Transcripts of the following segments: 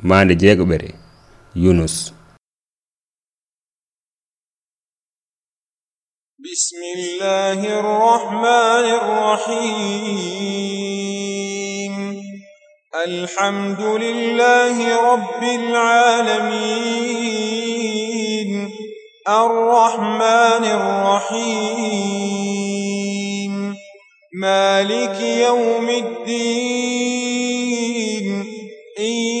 mande jeegoɓere yunus. بسم الله الرحمن الرحيم الحمد لله رب العالمين الرحمن الرحيم مالك يوم الدين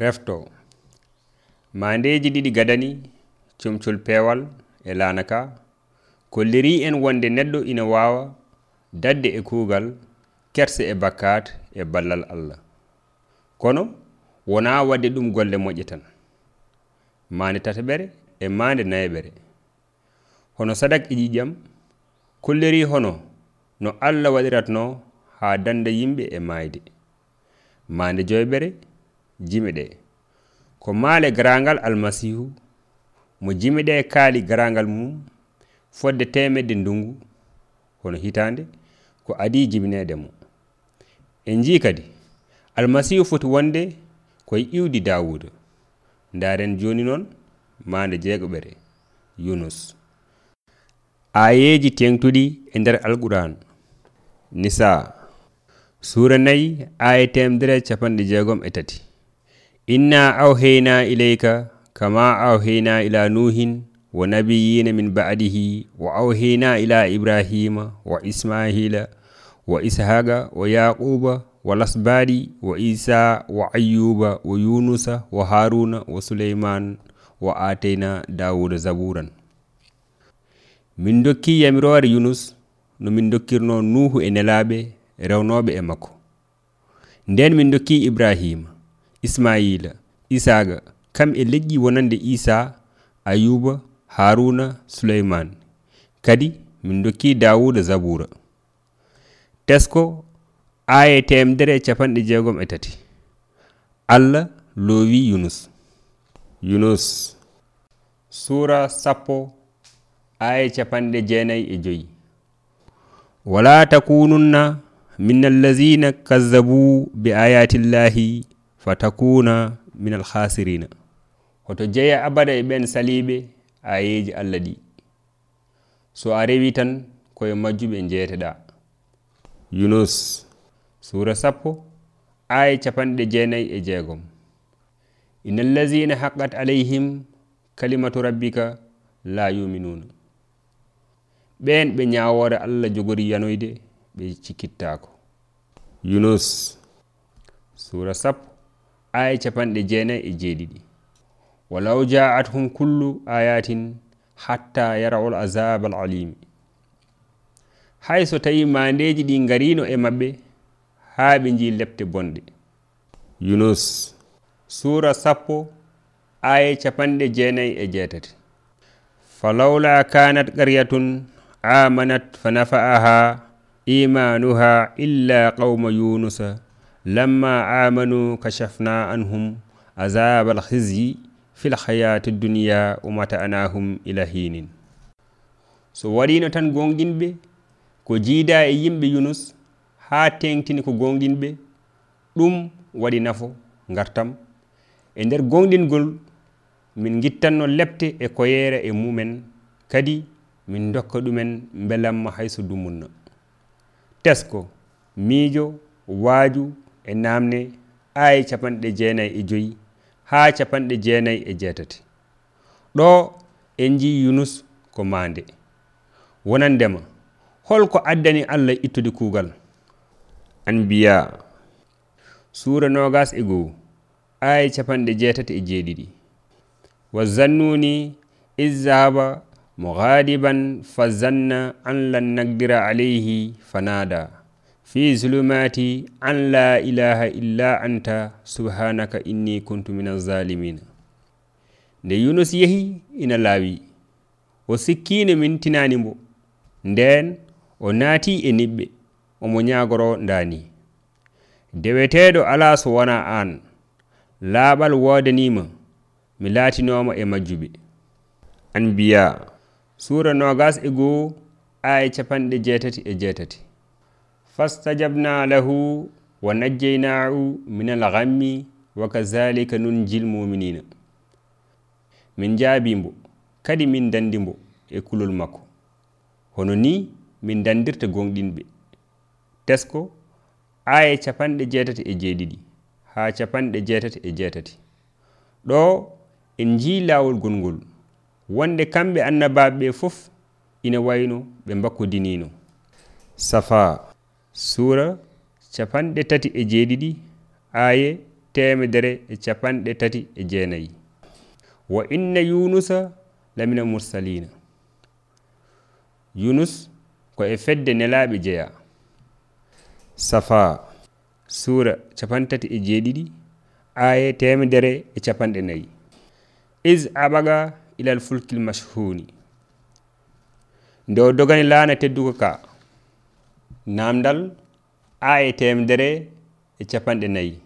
refto. Maandeeji ɗiɗi gadani comcol peewal e laanaka kolliri en wonde neɗɗo ina waawa dadde e kuugal kerse e bakkat e ballal allah. Kono wonaa wadde ɗum golle moƴƴe tan. Maande tataɓere e maande nayeɓere. Hono sadak e ƴiƴam kolleri hono no allah waɗiratno haa danda yimɓe e maayde. Maande joyɓere jimi ɗe ko maale garagal almasihu mo jimi ɗe e kaali garagal mum fodde temedde ndungu hono hitande ko adi jibinede mo. En jii kadi almasihu foti wonde koye iwdi dawuda ndaren joni noon mande jeegoɓere yunus. Ayeji tengtuɗi e nder alquran. Nisa sura nayi aya temedere e capanɗe jeegom e tati. إنا أوهينا إليك كما أوهينا إلى نوح ونبيين من بعده وأوهينا إلى إبراهيم وإسماعيل وإسحاق ويعقوب والأسباد وإيسى وأيوب ويونس وهارون وسليمان وآتينا داود زبورا. min dokki yamirore yunus no min dokkirno nuhu e nelaɓe rewnoɓe e makko min dokki ibrahima ismaila isaga kam e leƴƴi wonande isa ayuba haruna suleyman kadi min dokki dawuda zabura. Tesko aya temedere capanɗe jeegom e tati. Allah loowi yunus. Yunus sura sappo aya capanɗe jeenayi e joyi. Wala takununna min allazina kazzabu bi ayatillahi fatakuna min alhasirina hoto jeeya abada e ɓen saliɓe ayeji allah ɗi. So a rewi tan koye majjuɓe jeeteɗa yunus sura sappo aya capanɗe jeenayi e jeegom. Ina allazina haqqat alayhim kalimatu rabbika la yuminuna ɓen ɓe ñawore allah jogori yanoyde ɓe cikkittako yunus sura sappo aya capanɗe jeenayi e jeeɗiɗi. Walaw jaathum kullu ayatin hatta yarawol azab al alimi hay so tawi mandeji ɗi garino e maɓɓe haa ɓe ji lepte bonɗe yunus sura sappo aya capanɗe jeenayi e jeetati. Falawla kanat qaryatun amanat fa nafa'aha imanuha illa qawma yunusa. lamma amanu kashafna anhum azab alhisyi fi lhayati dunia wa mata'anahum ila hinin so waɗino tan gonɗinɓe ko jiida e yimɓe yunus ha tengtini ko gonɗinɓe ɗum waɗi nafo gartam e nder gonɗingol min gittanno lepte e koyeere e mumen kadi min dokka ɗumen belamma hayso dumunna. Tesko miijo waaju e namne aya capanɗe jeenayi e joyi ha capanɗe jeenayi e jeetati. Ɗo en ji yunus ko mande wonandema holko addani allah ittude kuugal anbiya suura nogas e goo aya capanɗe jeetati e jeeɗiɗi wa zannuni izahaba mughadiban fa zanna an lan nagdira alayhi fanada fi zulumati an la ilaha illa anta subhanaka inni kuntu min azalimina nde yunus yehi ina laawi. O sikkino min tinani mbo. Nden o naati e niɓɓe omo ñagoro ndani deweteɗo ala so wona an laaɓal wodanima mi laatinoma e majjuɓe. Anbiya. Sura nogas e goo aya capanɗe jeetati e jeetati. fastajabna lahu wa najjaynahu min alghammi wa kazalika nunjil muminina min jaabimbo kadi min dandimbo e kulol makko. Hono ni min dandirta gonɗinɓe tesko aya capanɗe jeetati e jeeɗiɗi ha capanɗe jeetati e jeetati. Ɗo en jii laawol gongol wonde kamɓe annabaɓe ɓe fof ina wayno ɓe mbakkodinino safa sura capanɗe tati e jeeɗiɗi aaye temedere e capanɗe tati e jeenayi. Wa inna yunusa lamina mursalina yunus ko e fedde nelaɓe jeeya safa sura capantati e jeeɗiɗi aaye temedere e capanɗe nayi. Is aɓaga ilal fulkil mashhuni nde o dogani laana tedduko ka. namdal a e temedere e capanɗe nayyi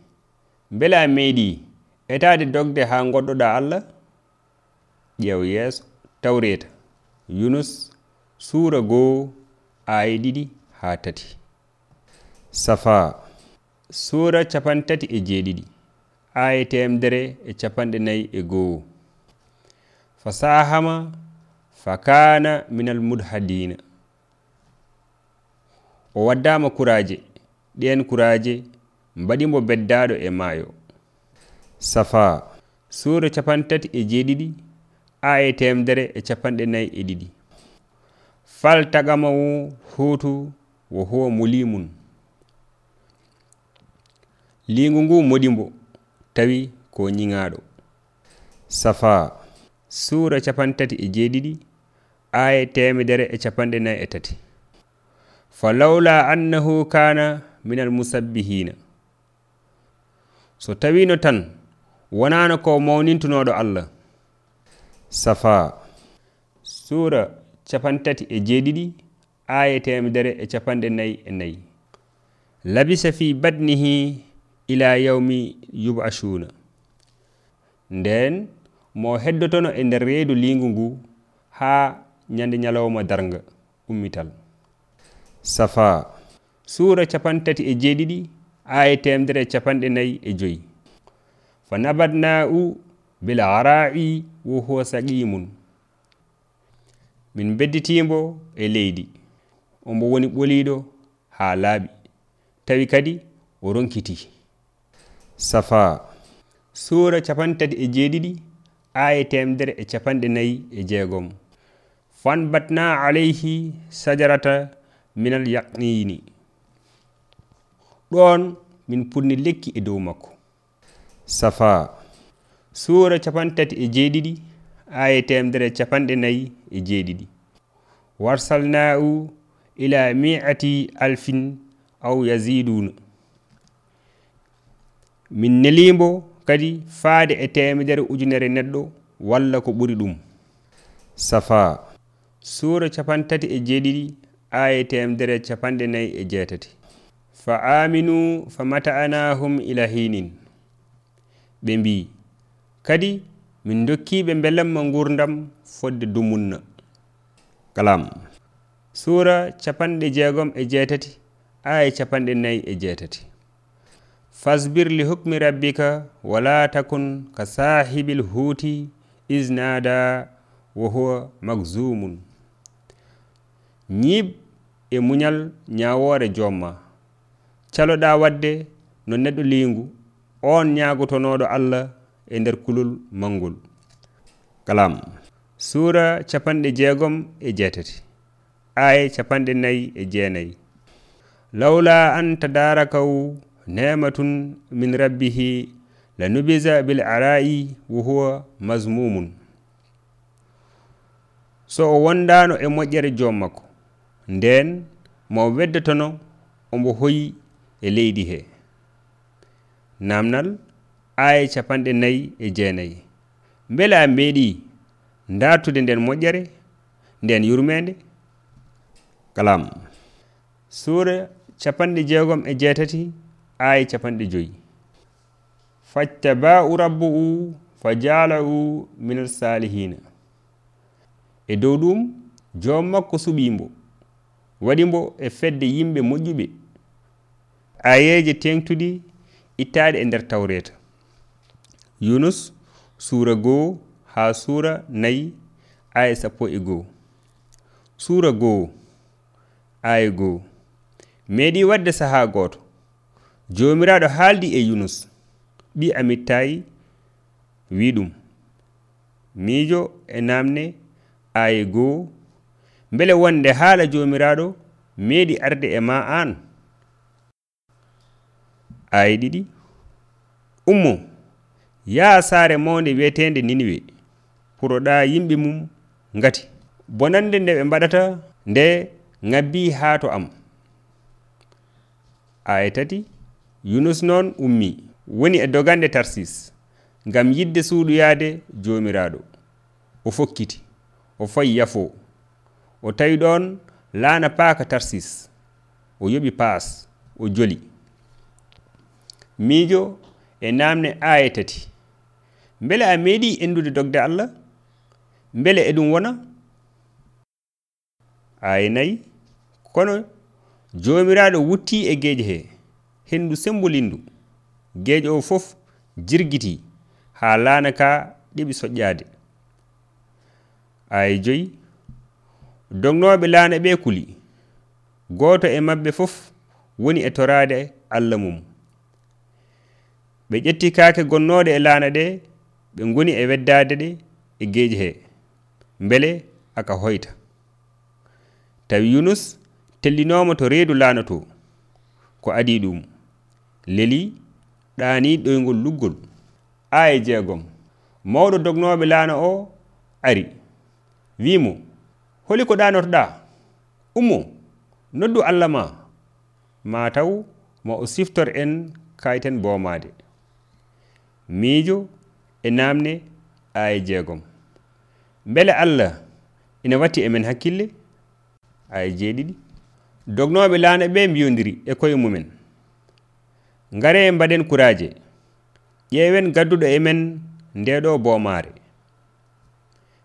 beele a meeɗi etade dogde ha goɗɗoɗa allah ƴeew yeeso tawreta yunus suura goo aaye ɗiɗi ha tati. Safa suura capantati e jeeɗiɗi aaye temedere e capanɗe nayyi e goo. Fasahama fa kana minal mudhadina o waddama kuraje ɗen kuraje mbaɗimo beddaɗo e maayo. Safa suura capantati e jeeɗiɗi aya temdere e capanɗe nayyi e ɗiɗi. Fal tagamawu huutu wo huwa mulimun lingu ngu moɗimbo tawi ko ñiŋaaɗo. Safa suura capantati e jeeɗiɗi aya temedere e capanɗe nayi e tati. falawla annahu kana min almusabbihina so tawino tan wonano ko mawnintunoɗo allah. Safa sura capantati e jeeɗiɗi aya temedere e capanɗe nayi e nayi. Labisa fi badnihi ila yawmi yub'ashuna. Nden mo heddotono e nder reedu lingu ngu haa ñande ñalawma darnga ummital. safa. Suura capantati e jeeɗiɗi aya temedere capanɗe nayi e joyi. Fa nabadna'u bil ara'i wo huwa saqimun min bedditimbo e leydi. Ombo woni ɓoliɗo ha laaɓi. Tawi kadi o ronkiti. Safa. Suura capantati e jeeɗiɗi aya temdere e capanɗe nayi e jeegom. Fan batna alayhi sajarata minal yaqnini. Ɗon min punni lekki e dow makko. Safa suura capantati e jeeɗiɗi aya temdere capanɗe nayyi e jeeɗiɗi. Warsalna'u ila mi'ati alfin aw yasiduna min nelimbo kadi faade e temedere ujunere neɗɗo walla ko ɓuri ɗum. Safa suura capantati e jeeɗiɗi aya temedere capanɗe nayyi e jeetati. Fa aminu fa mata'anahum ila hinin ɓe mbi kadi min dokkiɓe belamma gurdam fodde dumunna. Kalam. Suura capanɗe jeegom e jeetati aya capanɗe nayyi e jeetati. Fasbir li hukmi rabbika wala takun ka sahibil huuti isnada wo huwa magzumun ñiib e muñal ñawoore jomma caloɗa wadde no neɗɗo liingu on ñaagotonoɗo allah e nder kulol mangol. Kalam. Suura capanɗe jeegom e jeetati. Aya capanɗe nayi e jeenayi. Lawla an tadarakahu nematun min rabbihi la lanubisa bil ara'i wo huwa mazmumun so o wondano e moƴƴere jom makko. nden mo weddotono omo hoyi e leydi he. Namnal aya capanɗe nayi e jeenayi. Beela meeɗi dartude nden moƴƴere nden yurmede kalam. Suura capanɗe jeegom e jeetati aya capanɗe joyi. Fattaba'u rabbu'u fa jaala'u minal salihina e dow ɗum joom makko suɓimbo waɗi mbo e fedde yimɓe moƴƴuɓe. Ayeje tengtuɗi ittaɗe e nder tawreta yunus suura goo ha suura nayi aya sappo e goo. Suura goo aya goo. Meeɗi wadde saha gooto. Jomiraɗo haaldi e yunus. Ɓi amittayi wi ɗum miijo e namne aya goo beele wonde haala jomiraɗo meeɗi arde e ma an ayi ɗiɗi ummo yaa saare mawnde wiyetende niniwe puroɗa yimɓe mum ngati. Bonande nde ɓe mbaɗata nde ngabbi haa to am. Aya tati yunus noon ummi woni e dogande tarsis ngam yidde suuɗoyaade jomiraɗo o fokkiti o fayi yafoo. o tawi ɗon laana paaka tarsis o yoɓi paas o joli. Miijo e namde aya tati. Beele a meeɗi endude dogde allah? Beele eɗum wona? Aya nayi kono jomiraɗo wutti e geeje he hendu sembolindu geeƴe o fof jirgiti haa laana ka ɗiɓi soƴƴaade. Aya joyi dognoɓe laana ɓe kuli. Goto e mabɓe fof woni e torade allah mum. Ɓe ƴetti kaake gonnoɗe e laana ɗe ɓe goni e weddade ɗe e geeji he. Beele aka hoyta. Tawi yunus tellinoma to reedu laana to ko adi ɗum. Leli ɗani ɗoygol luggol. Aya jeegom. Mawɗo dognoɓe laana o ari. Wimo holi ko ɗanotoɗa ummo noddu allah ma. Ma taw ma o siftor en kayiten bomade miijo e namne aya jeegom. Beele allah ina watti emen hakkille? Aya jeeɗiɗi. Dognoɓe laana ɓe mbiyodiri e koye mumen. Ngare mbaɗen kuraje ƴeewen gadduɗo emen ndeɗo bomare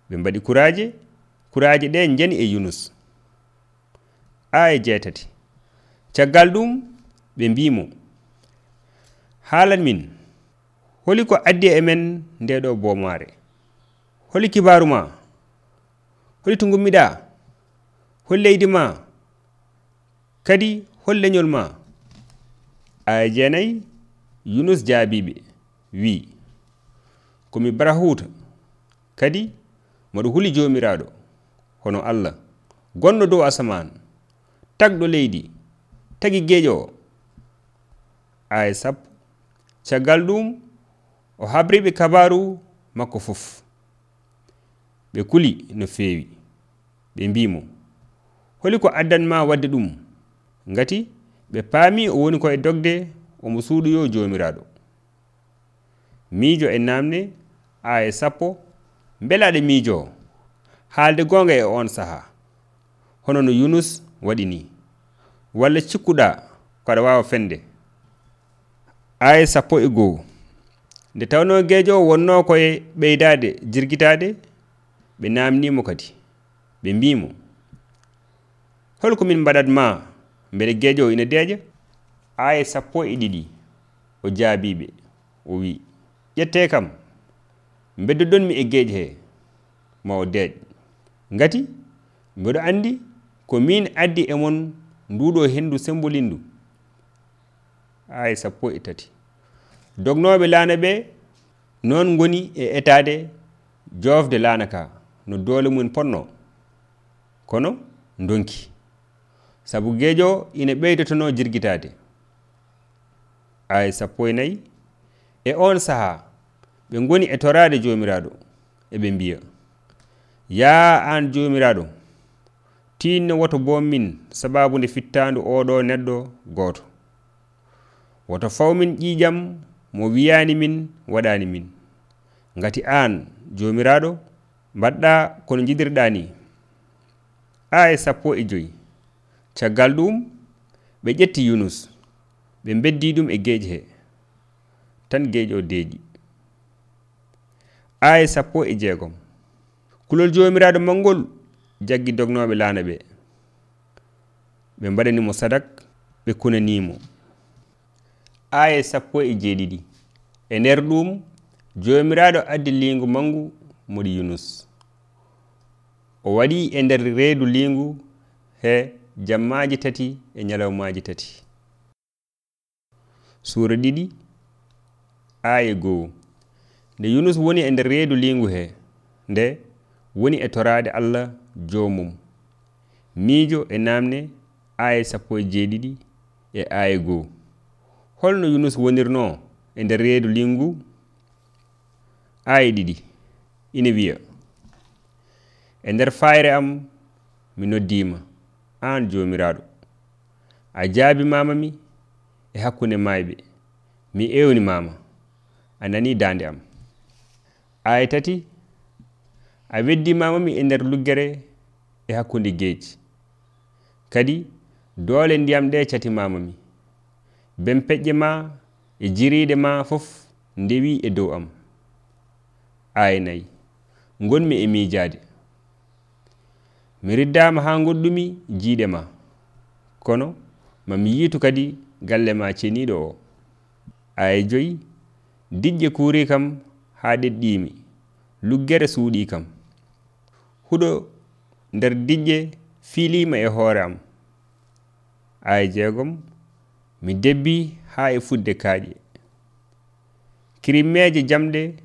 ɓe mbaɗi kuraje kuraje ɗe jani e yunus. Aya jeetati caggal ɗum ɓe mbimo haalan min holi ko addi e men ndeɗo bomare holi kibaru ma holi to gummiɗa hol leydi ma kadi hol leñol ma. Aya jeenayi yunus jaabiɓe wi komi barahuta kadi maɗo huli jomiraɗo hono allah. Gonɗo dow asaman tagɗo leydi tagi geeƴo o. Aya sappo caggal ɗum o habriɓe kabaru makko fof. Ɓe kuli no feewi ɓe mbimo holi ko addanma wadde ɗum ngati ɓe paami o woni koye dogde omo suuɗoyo jomiraɗo miijo e namde aya sappo beelaɗe miijo o. haalde gonga e on saha. Hono no yunus waɗi ni. Walla cikkuɗa ko aɗa wawa fende. Aya sappo e goo. Nde tawno gueejo o wonno koye ɓeydade jirguitade ɓe namnimo kadi. Ɓe mbimo holko min mbaɗatma mbeɗe gueejo o ina deeƴa? Aya sappo e ɗiɗi o jaabiɓe o wi ƴette kam beddoɗonmi e gueeje he ma o deeƴ. ngati mbeɗo andi ko min addi e mon nduɗo hendu sembolindu ay sappo e tati. Dognoɓe laana ɓe noon goni e etade jofde laana ka no doole mumen ponno kono donki sabu geejo ina ɓeydotono jirgitade ay sappo e nayyi e on saha ɓe goni e torade jomiraɗo eɓe mbiya. ya an jomiraɗo tinno woto bo min sababu nde fittandu oɗo neɗɗo goto. Woto fawmin ƴiƴam mo wiyani min waɗani min. Ngati an jomiraɗo mbaɗɗa kono jiɗirɗa ni. Aya sappo e joyi. Caggal ɗum ɓe ƴetti yunus ɓe beddi ɗum e geeƴe he. Tan geeƴe o deeƴi. Aya sappo e jeegom. kulol jomiraɗo mangol jaggi dognoɓe laana ɓe. Ɓe mbaɗanimo sadak ɓe kunanimo. Aya sappo e jeeɗiɗi. E nder ɗum jomiraɗo addi lingu mangu moɗi yunus. O waɗi e nder reedu lingu he jammaji tati e ñalawmaji tati. Suura ɗiɗi aya go'o. Nde yunus woni e nder reedu lingu he nde woni e torade allah jomum miijo e namne aya sappo e jeeɗiɗi e aya goo. Holno yunus wonirno e nder reedu lingu aya ɗiɗi ina wiya e nder fayre am mi noddima an jomiraɗo a jaabi mamami e hakkunde mayɓe mi ewnimama a nani dande am. Aya tati a weddimamami e nder luggere e hakkunde geeji kadi doole ndiyam ɗe catimamami ben peƴƴe ma e jiriide ma fof ndewi e dow am. Aya nayi gonmi e miijade mi riddama ha goɗɗumi jiiɗe ma. Kono mami yiitu kadi galle ma ceniɗo o. Aya joyi diƴƴe kuuri kam ha ɗeɗɗimi luggere suuɗi kam. huɗo nder diƴƴe fiilima e hoore am. Aya jeegom mi debbi haa e fudde kaaƴe. Kirimmeeje jamɗe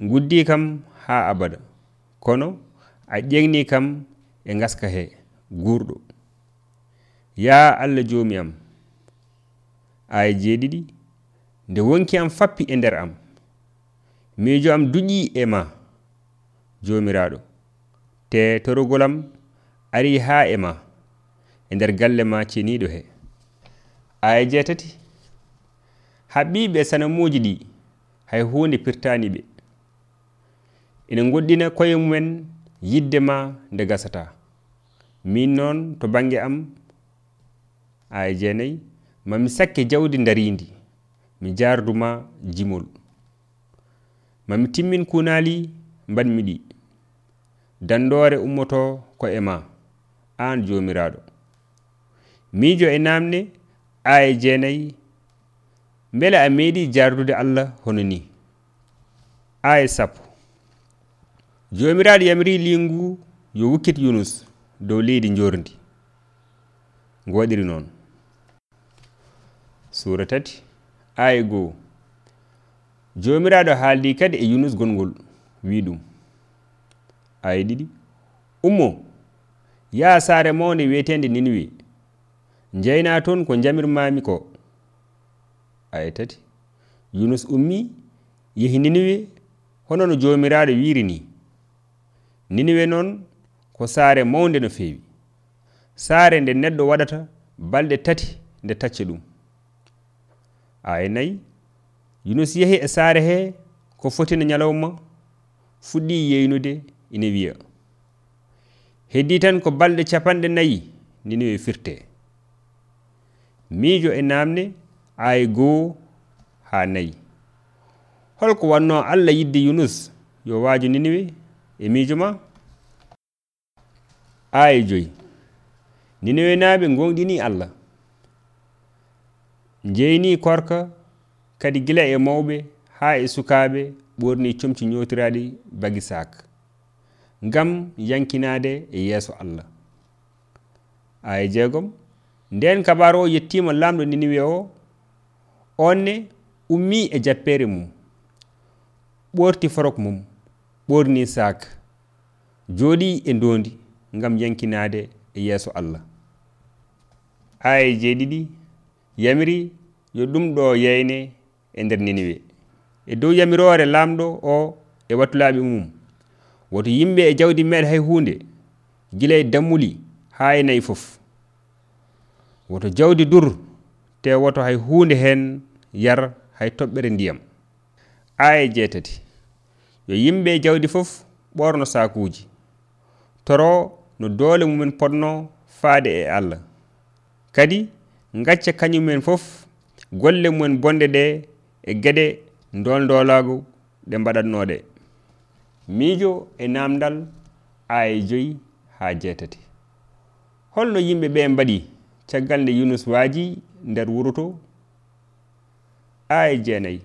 guddi kam haa abada. Kono a ƴeŋni kam e gaska he guurɗo. Yaa allah joomi am. Aya jeeɗiɗi nde wonki am fappi e nder am. Miijo am duƴi e ma. jomiraɗo te torogolam ari ha e ma e nder galle ma ceniɗo he. Aya jeetati haɓɓiɓe sanamuji ɗi hay hunde pirtaniɓe ina goɗɗina koye mumen yidde ma nde gasata. Min noon to bange am aya jeenayyi mami sakke jawdi darindi mi jarduma jimol. Mami timmin kunali mbanmi ɗi. dandore ummoto ko e ma. An jomiraɗo miijo e namne aya jeenayi beele a meeɗi jardude allah hono ni. Aya sappo. Jomiraɗo yamri lingu yo wukkit yunus dow leydi jorndi ngo waɗiri noon. Sura tati aya goo. Jomiraɗo haaldi kadi e yunus gongol wi ɗum. aya ɗiɗi ummo yaha saare mawde wiyetende niniwi jeyna toon ko jamirmami ko? Aya tati yunus ummi yehi niniwe hono no jomiraɗo wiri ni. Niniwe noon ko saare mawde no feewi. Saare nde neɗɗo waɗata balɗe tati nde tacca ɗum. Aya nayi yunus yehi e saare he ko fotino ñalawma fuɗɗi yeynude ina wiya heddi tan ko balɗe capanɗe nayi niniwe firte. Miijo e namde aaye goo ha nayi. Holko wanno allah yidde yunus yo waajo niniwe e miijo ma? Aaye joyi niniwe naaɓe gonɗini allah. Jeyni korka kadi gila e mawɓe ha e sukaaɓe ɓorni comci ñotiraaɗi bagi sak ngam yankinade e yeeso allah. Aya jeegom nden kabaro o yettima lamɗo niniwe o onne ummi e jappere mum ɓorti forok mum ɓorni sak jooɗi e dondi ngam yankinade e yeeso allah. Aya jeeɗiɗi yamiri yo ɗum ɗo yeyne e nder niniwe. E dow yamirore lamɗo o e wattulaɓe mum woto yimɓe e jawdi meɗe hay hunde gila e dammuli haa e nayi fof. Woto jawdi dur te woto hay hunde hen yar hay toɓɓere ndiyam. Aya jeetati yo yimɓe e jawdi fof ɓorno sakuji toro no doole mumen potno faade e allah. Kadi gacca kañumen fof golle mumen bonde ɗe e gueɗe ndondolago ɗe mbaɗatnoɗe miijo e namdal aaye joyi haa jeetati. Holno yimɓe ɓe mbaɗi caggal nde yunus waaji nder wuro to aaye jeenayi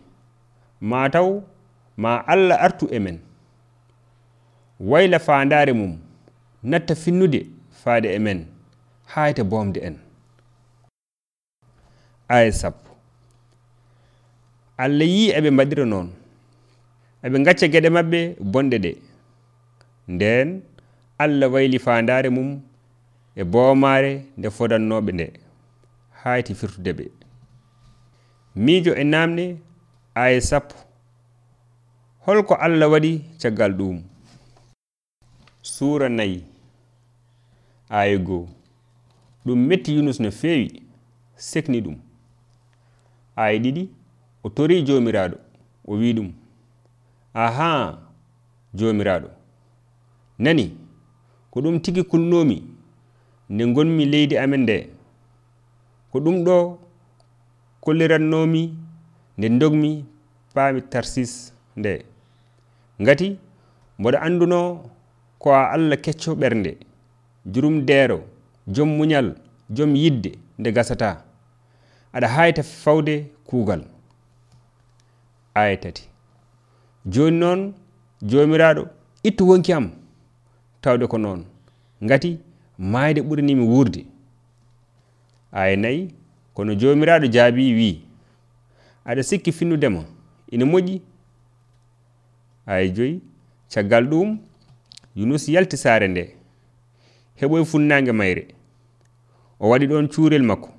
mataw ma allah artu e men. Wayla fandare mum natta finnude faade e men hayta bomde en. Aya sappo. Allah yi eɓe mbaɗira noon. eɓe gacca gueɗe mabɓe bonɗe ɗe. Nden allah wayli fandare mum e boomare nde fodannoɓe nde. Hayti firtude ɓe. Miijo e namde aya sappo. Holko allah waɗi caggal ɗum. Suura nayi aya goo. Ɗum metti yunus no feewi sekni ɗum. Aya ɗiɗi o tori jomiraɗo o wi ɗum. aha jomiraɗo nani ko ɗum tigi kulnomi nde gonmi leydi amen nde? Ko ɗum ɗo kollirannomi nde dogmi paami tarsis nde? Ngati mboɗo anduno ko a allah kecco ɓernde jurum deero jom muñal jom yidde nde gasata. Aɗa hayta fawde kuugal. Aya tati. joni noon jomiraɗo ittu wonki am tawde ko noon. Ngati mayde ɓuranimi wurde aya e nayyi kono jomiraɗo jaabi wi aɗa sikki finnudema ina moƴƴi. Aya e joyi caggal ɗum yunus yalti saare nde heɓoye funnange mayre. O waɗi ɗon cuurel makko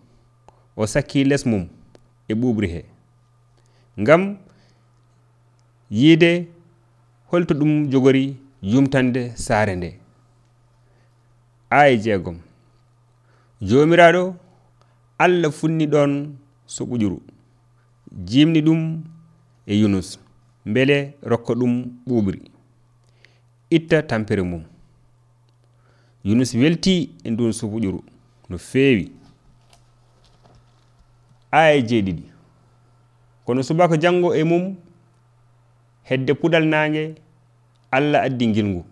o sakki les mum e ɓuɓri he. Ngam yiide holto ɗum jogori yumtande saare nde. Aya jeegom jomiraɗo allah funni ɗon so ɓuƴuru jimni ɗum e yunus beele rokka ɗum ɓuɓri itta tampere mum. Yunus welti e ndun so ɓuƴuru no feewi. Aya jeeɗiɗi kono subaka janngo e mum hedde puɗal nange allah addi ngilngu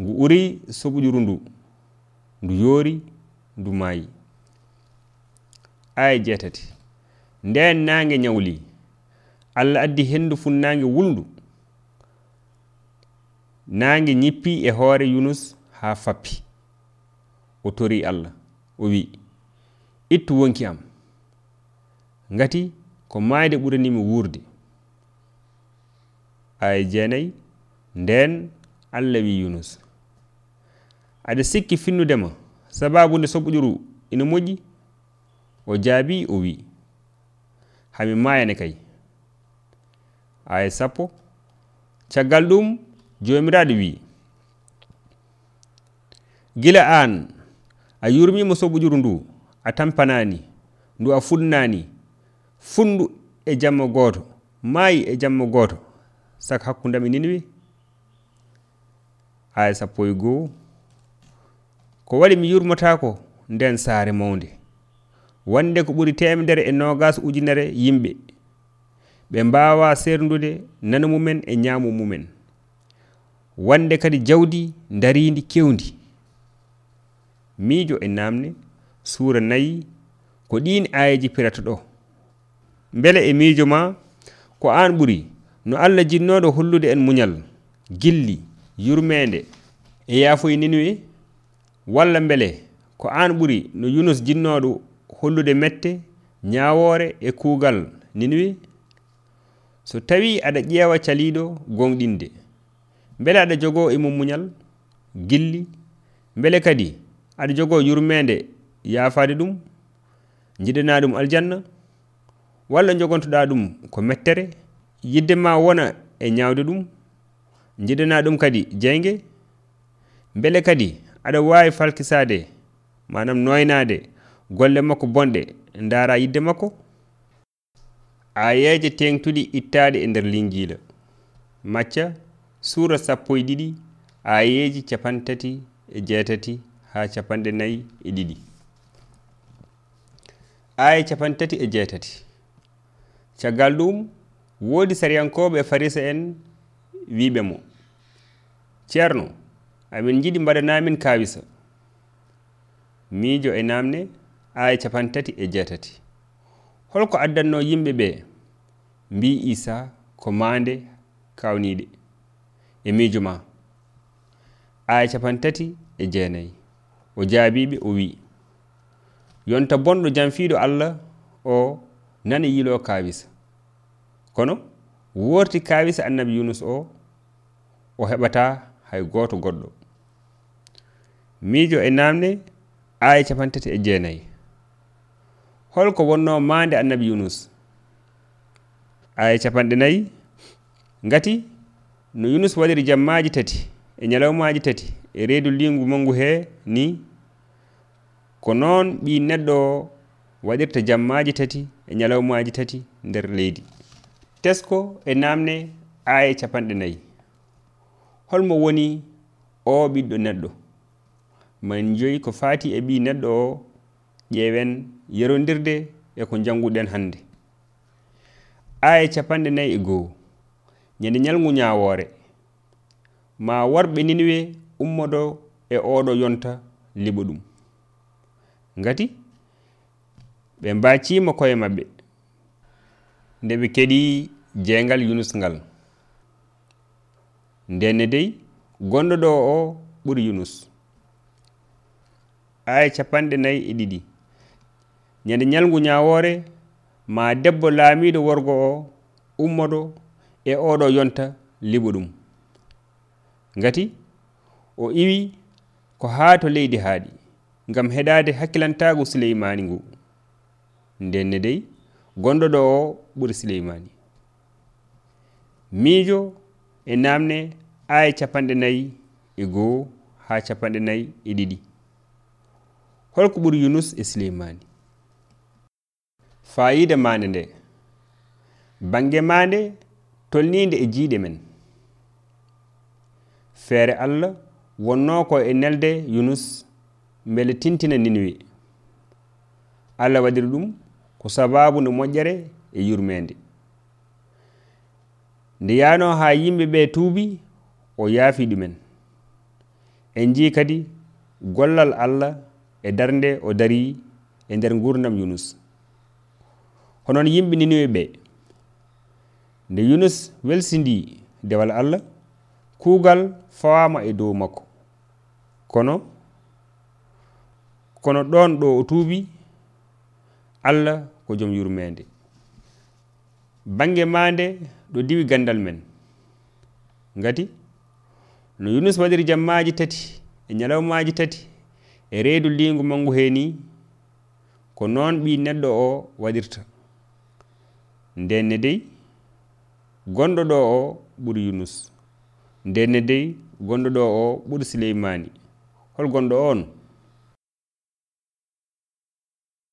ngu. Uri soɓuƴuru ndu ndu yoori ndu maayi. Aya jeetati nden nange ñawli allah addi henndu funnange wulndu. Nange ñippi e hoore yunus haa fappi. O tori allah o wi ittu wonki am. Ngati ko maayde ɓuranimi wuurde. aya jeenayi nden allah wi yunus. Aɗa sikki finnudema sababu nde soɓuƴuru ina moƴƴi o jaabi o wi. Hami maayane kay. Aya sappo. Caggal ɗum joomiraaɗo wi. Gila an a yurmima soɓuƴuru ndu a tampanani ndu a funnani funndu e jamma gooto maayi e jamma gooto. saka hakkunde e niniwi aya sappo e goo. Ko waɗi mi yurmatako nden saare mawde wonde ko ɓuri temedere e nogas ujunere yimɓe. Ɓe mbawa serdude nana mumen e ñaamo mumen. Wonde kadi jawdi daridi kewdi miijo e namne suura nayyi ko ɗin ayeji pirata ɗo. Beele e miijo ma ko an ɓuri no allah jinnoɗo hollude en muñal gilli yurmede e yaafoyninuye walla beele ko an ɓuri no yunus jinnoɗo hollude mette ñawore e kuugal ninuye so tawi aɗa ƴeewa caliɗo gonɗinde. Beele aɗa jogo e mum muñal gilli beele kadi aɗa jogo yurmede yaafade ɗum jiɗana ɗum aljanna walla jogontoɗa ɗum ko mettere yidde ma wona e ñawde ɗum jiɗana ɗum kadi jeyge beele kadi aɗa wawi falkisade manam noynade golle makko bonɗe dara yidde makko? A yeeje tengtuɗi ittaɗe e nder linguila macca suura sappo e ɗiɗi a yeeji capantati e jeetati ha capanɗe nayi e ɗiɗi. Aya capantati e jeetati. Caggal ɗum woodi sariyankoɓe farisa en wiɓe mo. Ceerno amin jiɗi mbaɗanamin kawisa miijo e namde aya capantati e jeetati. Holko addanno yimɓe ɓe mbi isa ko mande kawniɗe e miijo ma aya capantati e jeenayi o jaabiɓe o wi yonta bonɗo jamfiiɗo allah o nana yiilo kawisa kono worti kawisa annabi yunus o o heɓata hay goto goɗɗo. Miijo e namde aya capantati e jeenayi. Holko wonno mande annabi yunus. Aya capanɗe nayyi ngati no yunus waɗiri jammaji tati e ñalawmaji tati e reedu lingu mangu he ni ko noon ɓi neɗɗo o waɗirta jammaji tati e ñalawmaji tati nder leydi tesko e namne aya capanɗe nayi. Holmo woni o ɓiɗɗo neɗɗo. Man joyi ko fati e ɓi neɗɗo o ƴeewen yerodirde e ko janguɗen hannde. Aya capanɗe nayi e goho ñande ñalgu ñawoore ma worɓe niniwe ummodo e oɗo yonta liɓo ɗum. Ngati ɓe mbacima koye maɓɓe. nde ɓe keɗi jeengal yunus ngal. Ndenne dey gonɗo ɗo o ɓuri yunus. Aya capanɗe nayi e ɗiɗi. Ñande ñalgu ñawore ma debbo laamiɗo worgo o ummoɗo e oɗo yonta liɓo ɗum. Ngati o iwi ko haa to leydi haaɗi ngam heɗade hakkilantagu suleymani ngu. Ndenne dey gonɗo ɗo o ɓuri suleymani. Miijo e namne aya e capanɗe nayyi e goo ha capanɗe nayyi e ɗiɗi. Holko ɓuri yunus e suleymani. Fayida mande nde. Bange mande tolnide e jiiɗe men. Feere allah wonno ko e nelde yunus beele tintina niniwi allah waɗiri ɗum ko sababu nde moƴƴere e yurmede nde yano ha yimɓe ɓe tuubi o yaafi ɗumen. En jii kadi gollal allah e darde o dari e nder gurdam yunus. Honon yimɓe niniwe ɓe nde yunus welsindi dewal allah kuugal fawama e dow makko. Kono kono ɗon ɗo o tuubi allah ko joom yurmede bange mande ɗo diwi gandal men. Ngati no yunus waɗiri jammaji tati e ñalawmaji tati e reedu lingu manngu heeni ko noon ɓi neɗɗo o waɗirta. Ndenne dey gonɗo ɗo o ɓuri yunus. Ndenne dey gonɗo ɗo o ɓuri suleymani hol gonɗo on